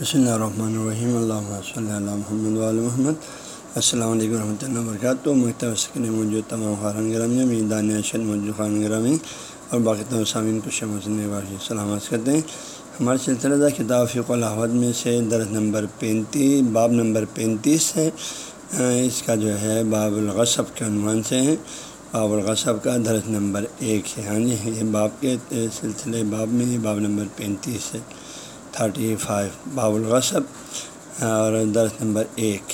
بسم اللہ الرحمن الرحیم اللہ صلی اللہ محمد علیہ محمد السلام علیکم ورحمۃ اللہ وبرکاتہ مکتب سکن موجود تمام خارن گرامی میں دانیہ شد موجود خان گرامی اور باقی تمام سامعین کو شمسن سلامت کرتے ہیں ہمارے سلسلہ کتاب فق الحمد میں سے درس نمبر پینتیس باب نمبر پینتیس ہے اس کا جو ہے باب الغصب کے عنوان سے ہے باب الغصب کا درس نمبر ایک ہے ہاں جی یہ باب کے سلسلے باب میں یہ باب نمبر پینتیس ہے تھرٹی فائیو باب الغصب اور درس نمبر ایک۔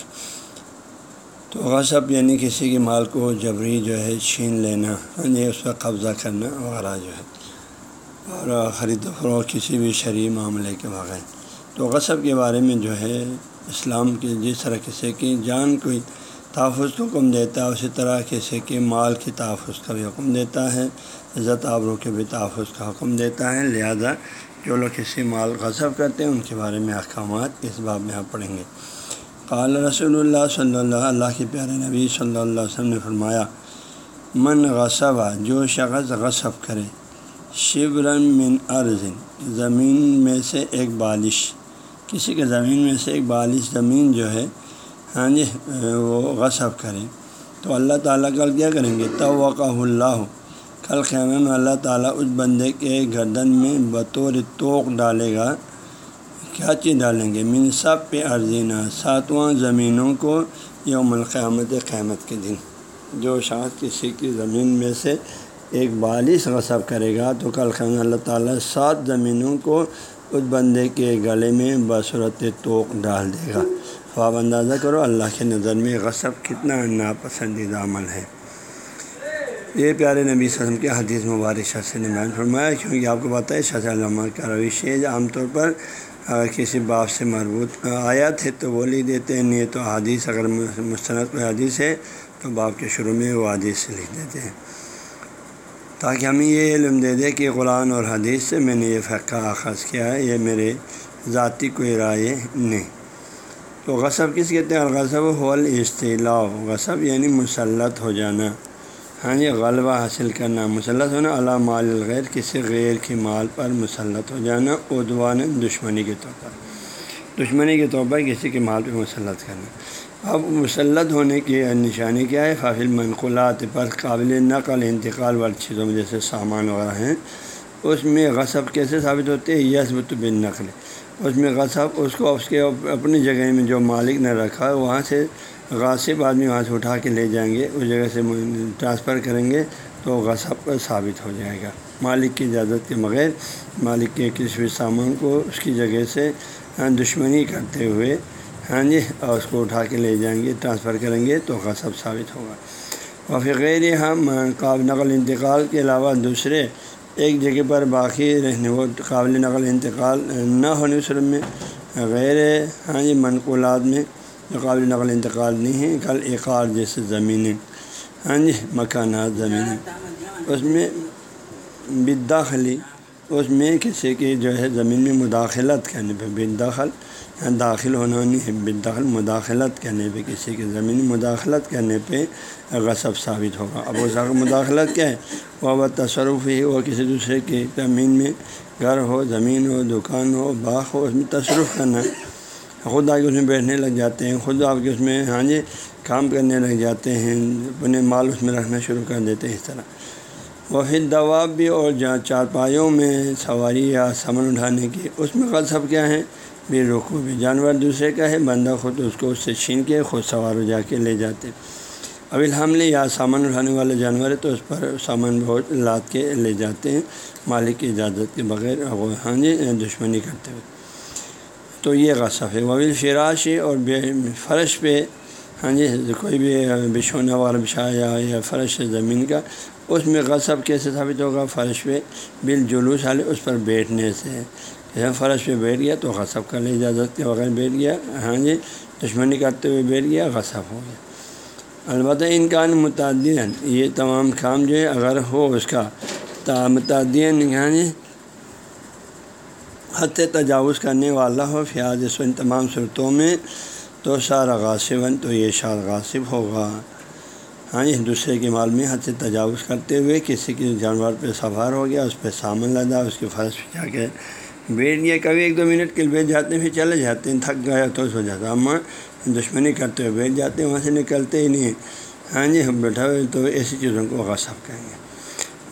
تو غصب یعنی کسی کے مال کو جبری جو ہے چھین لینا ہاں جی اس پر قبضہ کرنا وغیرہ جو ہے، اور خرید و فروغ کسی بھی شرعی معاملے کے بغیر۔ تو غصب کے بارے میں جو ہے، اسلام کے جس طرح کسی کی جان کوئی تحفظ کا حکم دیتا ہے، اسی طرح کسی کے مال کی تحفظ کا بھی حکم دیتا ہے، عزت آبروں کے بھی تحفظ کا حکم دیتا ہے۔ لہذا جو لوگ کسی مال غصب کرتے ہیں، ان کے بارے میں احکامات اس باب میں آپ پڑھیں گے۔ قال رسول اللہ صلی اللہ اللہ کے پیارے نبی صلی اللہ علیہ وسلم نے فرمایا، من غصب، جو شخص غصب کرے، شبرن من ارض زمین میں سے ایک بالش۔ کسی کے زمین میں سے ایک بالش زمین جو ہے ہاں جی وہ غصب کریں تو اللہ تعالیٰ کل کیا کریں گے؟ تو وقع اللہ۔ کل خیمے میں اللہ تعالیٰ اس بندے کے گردن میں بطور توق ڈالے گا۔ کیا چیز ڈالیں گے؟ من سب پہ عرضینہ ساتواں زمینوں کو یوم القیامت، قیامت کے دن۔ جو شاخ کسی کی زمین میں سے ایک بالش غصب کرے گا، تو کل خیمہ اللہ تعالیٰ سات زمینوں کو اس بندے کے گلے میں بصورت توق ڈال دے گا۔ خواب اندازہ کرو، اللہ کے نظر میں غصب کتنا ناپسندیدہ عمل ہے۔ یہ پیارے نبی وسلم کے حدیث مبارک شاہ سے بیان فرمایا کیونکہ آپ کو پتہ ہے شاہ علامہ کا رویش ہے عام طور پر اگر کسی باپ سے مربوط آیا تھے تو وہ لکھ دیتے ہیں، نہیں تو حدیث اگر مستند کوئی حدیث ہے تو باپ کے شروع میں وہ حدیث لکھ دیتے ہیں۔ تاکہ ہمیں یہ علم دے دے کہ قرآن اور حدیث سے میں نے یہ فقہ آغاز کیا ہے، یہ میرے ذاتی کوئی رائے نہیں۔ تو غصب کس کہتے ہیں؟ غصب حول اصطلاع غصب یعنی مسلط ہو جانا۔ ہاں جی غلبہ حاصل کرنا مسلط ہونا علام مال الغیر کسی غیر کی مال پر مسلط ہو جانا ادوان دشمنی کے طور پر۔ دشمنی کے طور پر کسی کے مال پہ مسلط کرنا۔ اب مسلط ہونے کی نشانی کیا ہے؟ فافل منقولات پر قابل نقل، انتقال والی چیزوں میں جیسے سامان وغیرہ ہیں، اس میں غصب کیسے ثابت ہوتے ہیں؟ یس بن نقل اس میں غصب، اس کو اس کے اپنی جگہ میں جو مالک نے رکھا ہے، وہاں سے غاصب آدمی وہاں سے اٹھا کے لے جائیں گے، اس جگہ سے ٹرانسفر کریں گے تو غصب ثابت ہو جائے گا۔ مالک کی اجازت کے بغیر مالک کے کسی بھی سامان کو اس کی جگہ سے ہاں، دشمنی کرتے ہوئے ہاں جی اور اس کو اٹھا کے لے جائیں گے، ٹرانسفر کریں گے تو غصب ثابت ہوگا۔ اور پھر غیر ہم ہاں، قابل نقل انتقال کے علاوہ دوسرے ایک جگہ پر باقی رہنے وہ قابل نقل انتقال نہ ہونے صورت میں، غیر ہاں جی منقولات میں قابل نقل انتقال نہیں ہے، کل اقار جیسے زمینیں ہاں جی مکانات، زمینیں۔ اس میں بداخلی اس میں کسی کی جو ہے زمین میں مداخلت کرنے پہ بداخل ہاں، داخل ہونا نہیں ہے بداخل مداخلت کرنے پہ کسی کی زمین مداخلت کرنے پہ غصب ثابت ہوگا۔ اب اس مداخلت کیا ہے؟ وہ تصرف ہی وہ کسی دوسرے کی زمین میں گھر ہو، زمین ہو، دکان ہو، باغ ہو، اس میں تصرف کرنا۔ خود آ کے اس میں بیٹھنے لگ جاتے ہیں خود آ کے اس میں ہاں جی کام کرنے لگ جاتے ہیں، اپنے مال اس میں رکھنا شروع کر دیتے ہیں اس طرح۔ وہ پھر دواب بھی اور جہاں چارپائیوں میں سواری یا سامان اٹھانے کی، اس میں غصب کیا ہے بھی رکو بھی جانور۔ دوسرے کا ہے، بندہ خود اس کو اس سے چھین کے خود سوار ہو جا کے لے جاتے اب الحملے یا سامان اٹھانے والے جانور ہے تو اس پر سامان بہت لاد کے لے جاتے ہیں، مالک کی اجازت کے بغیر ہاں جی دشمنی کرتے ہوئے۔ تو یہ غصب ہے۔ وبیل فراشی اور فرش پہ ہاں جی کوئی بھی بچھونا وغیرہ بچھایا یا فرش زمین کا، اس میں غصب کیسے ثابت ہوگا؟ فرش پہ بل جلوس والے اس پر بیٹھنے سے۔ فرش پہ بیٹھ گیا تو غصب کر لے، اجازت کے بغیر بیٹھ گیا ہاں جی دشمنی کرتے ہوئے بیٹھ گیا، غصب ہو گیا۔ البتہ ان کا متعدین، یہ تمام کام جو ہے، اگر ہو اس کا متعدین ہاں جی حد تجاوز کرنے والا ہو فیاض ان تمام صورتوں میں تو سارا غاصباً تو یہ شار غاصب ہوگا۔ ہاں جی دوسرے کے مال میں حد سے تجاوز کرتے ہوئے کسی کے جانور پہ سوار ہو گیا، اس پہ سامان لدا اس کے فرش پہ جا کے بیٹھ گیا۔ کبھی ایک دو منٹ کے لیے بیٹھ جاتے ہیں، پھر چلے جاتے ہیں، تھک گیا تو سو جاتا اما دشمنی کرتے ہوئے بیٹھ جاتے ہیں، وہاں سے نکلتے ہی نہیں۔ ہاں جی ہم بیٹھا ہوئے تو ایسی چیزوں کو غصب کہیں گے۔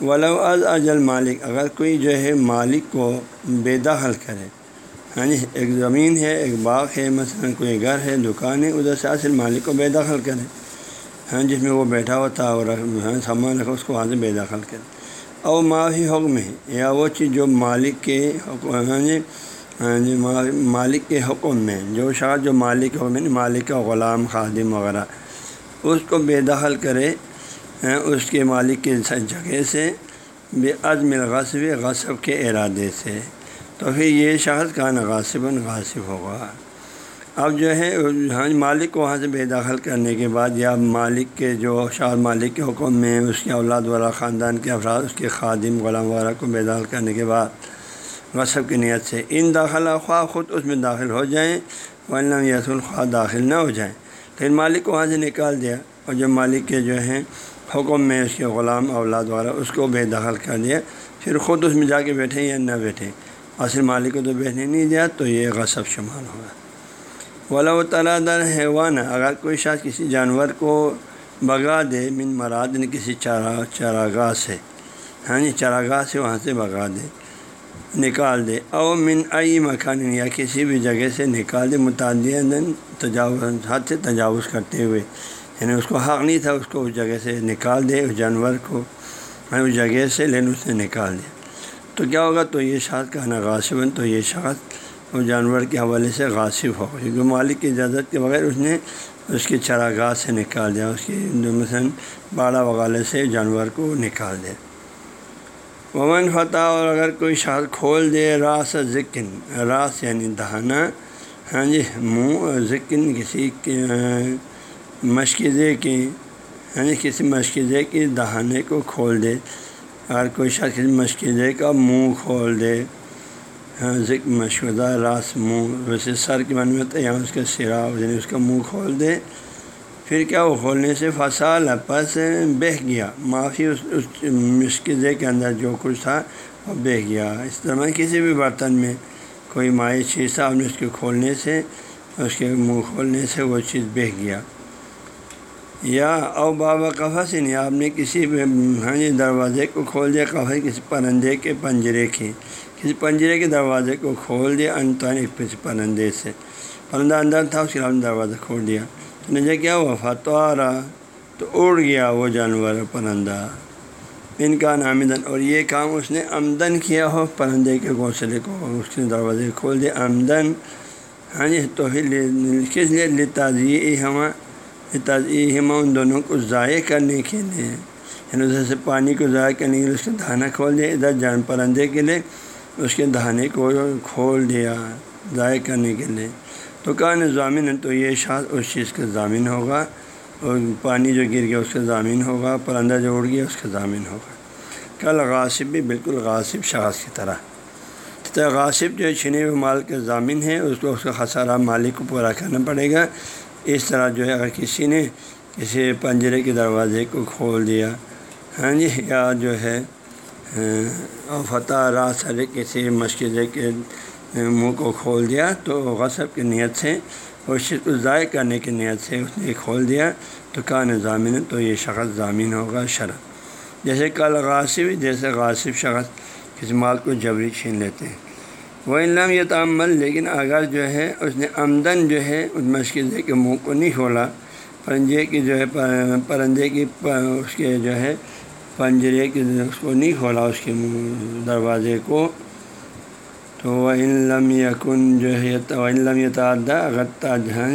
ولو از اجل مالک، اگر کوئی جو ہے مالک کو بے دخل کرے ہاں جی ایک زمین ہے، ایک باغ ہے، مثلا کوئی گھر ہے، دکان ہے، ادھر سے اصل مالک کو بے دخل کرے ہاں جس میں وہ بیٹھا ہوا تھا اور یعنی سامان رکھا اس کو وہاں سے بے دخل کرے۔ اور معافی حکم ہے، یا وہ چیز جو مالک کے حکم ہاں جی ہاں جی مالک کے حکم میں، جو شاید جو مالک حکم مالک کا غلام، خادم وغیرہ، اس کو بے دخل کرے اس کے مالک کے جگہ سے، بے عزم غصب غصب کے ارادے سے۔ تو پھر یہ شخص کا نغاصب غاصب ہوگا۔ اب جو ہے ہاں مالک کو وہاں سے بے دخل کرنے کے بعد یا مالک کے جو شاہ مالک کے حکم میں اس کے اولاد والا خاندان کے افراد، اس کے خادم، غلام وغیرہ کو بے دخل کرنے کے بعد غصب کی نیت سے ان داخلہ خواہ خود اس میں داخل ہو جائیں ورنہ یس الخواہ داخل نہ ہو جائیں۔ پھر مالک کو وہاں سے نکال دیا۔ اور جو مالک کے جو ہیں حکم میں اس کے غلام اولاد وغیرہ اس کو بے دخل کر دیا۔ پھر خود اس میں جا کے بیٹھے یا نہ بیٹھے۔ اصل مالک کو تو بیٹھنے نہیں دیا تو یہ غصب شمار ہوگا ولا و تعالیٰ در حیوان، اگر کوئی شخص کسی جانور کو بگا دے، من مراد نے کسی چارا چراگاہ سے۔ ہاں جی چراگاہ سے وہاں سے بگا دے، نکال دے۔ او من ائی مکان، یا کسی بھی جگہ سے نکال دے متعدد تجاوز، حد سے تجاوز کرتے ہوئے۔ یعنی اس کو حق نہیں تھا، اس کو اس جگہ سے نکال دے، اس جانور کو اس جگہ سے لیکن اس نے نکال دیا۔ تو کیا ہوگا؟ تو یہ شخص کا نا غاصباً تو یہ شخص وہ جانور کے حوالے سے غاصب ہو کیونکہ مالک کی اجازت کے بغیر اس نے اس کی چراگاہ سے نکال دیا، اس کی مثلاً باڑہ وغیرہ سے جانور کو نکال دے ومن فتح اور اگر کوئی شاخ کھول دے راس ذکن، راس یعنی دہانہ ہاں جی منہ ذکن کسی کے مشکزے کی یعنی ہاں جی کسی مشکزے کی دہانے کو کھول دے اگر کوئی شخص کسی مشکزے کا منہ کھول دے۔ ہاں، ذکر مشورہ راس منہ، ویسے سر کی من میں ہوتا ہے یہاں اس کا سرا یعنی اس کا منہ کھول دے۔ پھر کیا وہ کھولنے سے فصال پس بہہ گیا۔ معافی اس اس مشکزے کے اندر جو کچھ تھا، وہ بہہ گیا۔ اس طرح کسی بھی برتن میں کوئی مائی چیز تھا، آپ نے اس کے کھولنے سے، اس کے منہ کھولنے سے وہ چیز بہہ گیا۔ یا او بابا کفا سے نہیں آپ نے کسی بھی ہاں جی دروازے کو کھول دیا کفا کسی پرندے کے پنجرے کے کسی پنجرے کے دروازے کو کھول دیا انتوان کسی پرندے سے۔ پرندہ اندر تھا، اس کے نے دروازہ کھول دیا۔ تو نجے کیا ہوا فتوارا تو اڑ گیا وہ جانور پرندہ۔ ان کا نامدن اور یہ کام اس نے آمدن کیا ہو پرندے کے گھونسلے کو اس کے دروازے کھول دیا، آمدن۔ ہاں جی تو کس لیے لتازی ہما تازی ہما ان دونوں کو ضائع کرنے کے لیے۔ یعنی ادھر سے پانی کو ضائع کرنے کے لیے اس کا دھانا کھول دیا۔ ادھر جان پرندے کے لیے اس کے دہانے کو کھول دیا ضائع کرنے کے لیے۔ تو کان ضامن ہے تو یہ شاخ اس چیز کا ضامن ہوگا۔ اور پانی جو گر گیا اس کا ضامن ہوگا، پرندہ جو اڑ گیا اس کا ضامن ہوگا۔ کل غاصب بھی بالکل غاصب شخص کی طرح۔ غاصب جو چھنے ہوئے مال کے ضامن ہے، اس کو اس کا خسارہ مالک کو پورا کرنا پڑے گا۔ اس طرح جو ہے اگر کسی نے کسی پنجرے کے دروازے کو کھول دیا ہاں جی یا جو ہے اور فتح راس سر کسی مشکلے کے منہ کو کھول دیا تو غصب کی نیت سے اس چیز کو ضائع کرنے کی نیت سے اس نے کھول دیا تو کان ضامن، تو یہ شخص ضامین ہوگا شرح جیسے کل غاصب، جیسے غاصب شخص کسی مال کو جبری چھین لیتے ہیں۔ وہ علم یہ تعمل لیکن اگر جو ہے اس نے آمدن جو ہے اس مشکلے کے منہ کو نہیں کھولا، پرندے کی جو ہے، پرندے کی، اس کے جو ہے، پنجرے کے اس کو نہیں کھولا اس کے دروازے کو۔ تو وہ علم یقن جو ہے علم یہ تعدہ اگر تاجہاں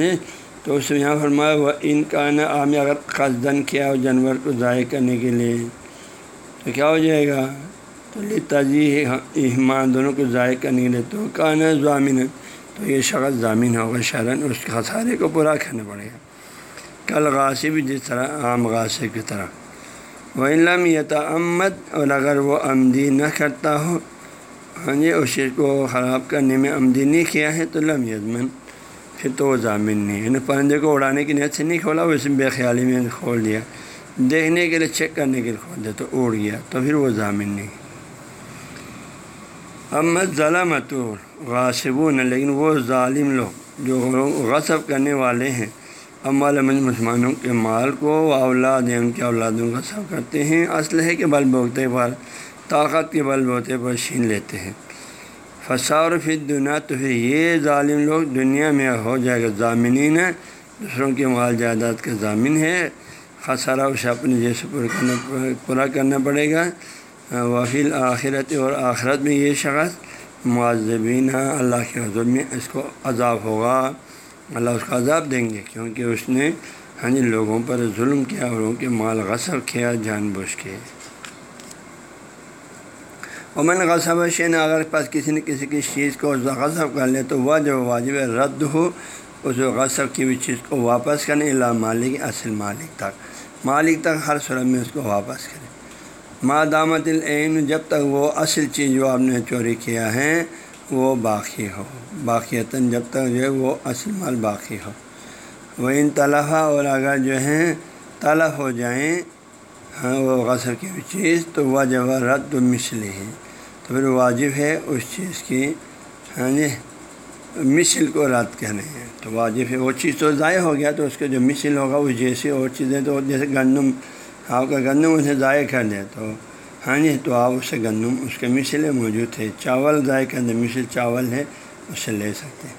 تو اس میں یہاں فرمایا وہ ان کا نا عام اگر قصدن کیا ہو جانور کو ضائع کرنے کے لیے؟ تو کیا ہو جائے گا؟ تجیح اہمان دونوں کو ضائع کرنے کے لیے تو کانا ضامن تو یہ شخص ضامین ہوگا شرن اس کے خسارے کو پورا کرنا پڑے گا۔ کل غاصب جس طرح، عام غاصب کی طرح۔ وہ علم یہ اور اگر وہ آمدی نہ کرتا ہو ہاں جی اس چیز کو خراب کرنے میں آمدی نہیں کیا ہے، تو لم یزمن پھر تو وہ ضامن نہیں یعنی پرندے کو اڑانے کی نیت سے نہیں کھولا، وہ اس بے خیالی میں کھول دیا۔ دیکھنے کے لیے، چیک کرنے کے لیے کھول دیا، تو اڑ گیا، تو پھر وہ ضامن نہیں۔ امت ظلمت غاصبون، لیکن وہ ظالم لوگ جو غصب کرنے والے ہیں۔ امال مسلمانوں کے مال کو اولاد ان کے اولادوں کا سب کرتے ہیں۔ اسلحے کے بل بوتے پر، طاقت کے بل بوتے پر چھین لیتے ہیں۔ فسا پھر دنیا تو پھر یہ ظالم لوگ دنیا میں ہو جائے گا ضامنین دوسروں کے مال جائیداد کا ضامن ہے۔ خسارہ اسے اپنے جیسے پورا کرنا پورا کرنا پڑے گا۔ وفیل آخرت اور آخرت میں یہ شخص معذبین اللہ کے حضور میں اس کو عذاب ہوگا۔ اللہ اس کا عذاب دیں گے کیونکہ اس نے ہاں جی لوگوں پر ظلم کیا اور ان کے مال غصب کیا، جان بوجھ کے۔ امن غصب شین اگر پاس کسی نے کسی کی چیز کو غصب کر لے تو وہ جو واجب رد ہو، اس غصب کی بھی چیز کو واپس کرنے اللہ مالک، اصل مالک تک۔ مالک تک ہر صورت میں اس کو واپس کرے۔ ماں دامت العین، جب تک وہ اصل چیز جو آپ نے چوری کیا ہے، وہ باقی ہو۔ باقیتاً جب تک جو ہے وہ اصل مال باقی ہو۔ وہ ان طلحہ اور اگر جو ہے طلح ہو جائیں ہاں وہ غصب کی چیز، تو وہ جب رد و مسلی ہے۔ تو پھر واجب ہے اس چیز کی ہاں جی مثل کو رد کرنے ہیں تو واجب ہے، وہ چیز تو ضائع ہو گیا، تو اس کا جو مثل ہوگا، وہ جیسی اور چیزیں تو، جیسے گندم آپ کا گندم اسے ضائع کر دے تو ہاں جی تو آپ اسے گندم، اس کے مثلیں موجود ہے چاول ضائع کر دیں، مثل چاول ہے، اسے لے سکتے ہیں۔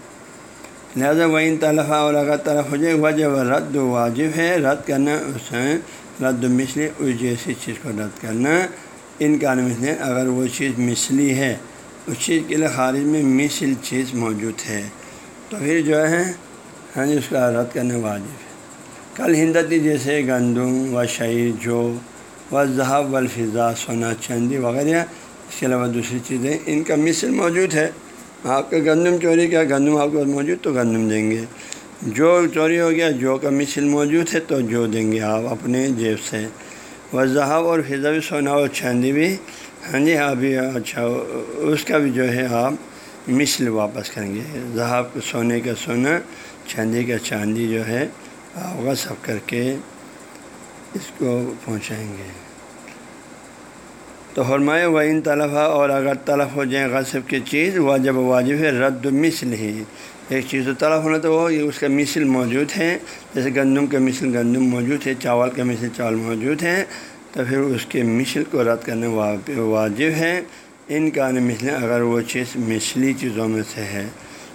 لہٰذا وہ ان طلفہ اور اگر طرف ہو جائے وجہ و رد واجب ہے۔ رد کرنا اس رد و مثلی اس جیسی چیز کو رد کرنا۔ ان کا مثل اگر وہ چیز مثلی ہے، اس چیز کے لیے خارج میں مثل چیز موجود ہے۔ تو پھر جو ہے ہاں جی اس کا رد کرنا واجب ہے۔ کل ہندتی جیسے گندم و شعیر جو و ذہب و الفضا، سونا چندی وغیرہ، اس کے علاوہ دوسری چیزیں ان کا مثل موجود ہے۔ آپ کا گندم چوری کیا گندم آپ کو موجود تو گندم دیں گے۔ جو چوری ہو گیا، جو کا مثل موجود ہے تو جو دیں گے آپ اپنے جیب سے۔ وہ ذہب اور فضا بھی، سونا اور چاندی بھی۔ ہاں جی ہاں بھی اچھا اس کا بھی جو ہے آپ مثل واپس کریں گے۔ ذہب سونے کا سونا، چاندی کا چاندی جو ہے۔ آپ غصب کر کے اس کو پہنچائیں گے۔ تو حرمائے و ان طلفہ اور اگر طلف ہو جائیں غصب کی چیز، واجب واجب ہے، رد مثل ہی۔ ایک چیز تو طلف ہونا تو وہ اس کا مثل موجود ہے جیسے گندم کا مثل گندم موجود ہے چاول کا مثل چاول موجود ہے تو پھر اس کے مثل کو رد کرنا واجب ہے ان کا مثل، اگر وہ چیز مثلی چیزوں میں سے ہے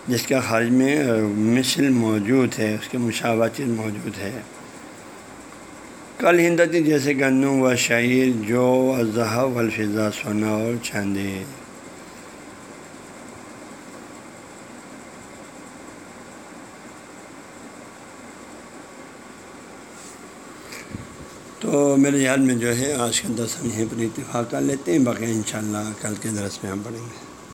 جس کا خارج میں مثل موجود ہے، اس کے مشابہ چیز موجود ہے۔ کل ہندتی جیسے گندم و شعیر جو ذہب الفضا سونا اور چاندی تو میرے یاد میں جو ہے، آج کا دس ہم یہیں پر اتفاق کر لیتے ہیں۔ باقی انشاءاللہ کل کے درس میں ہم پڑھیں گے۔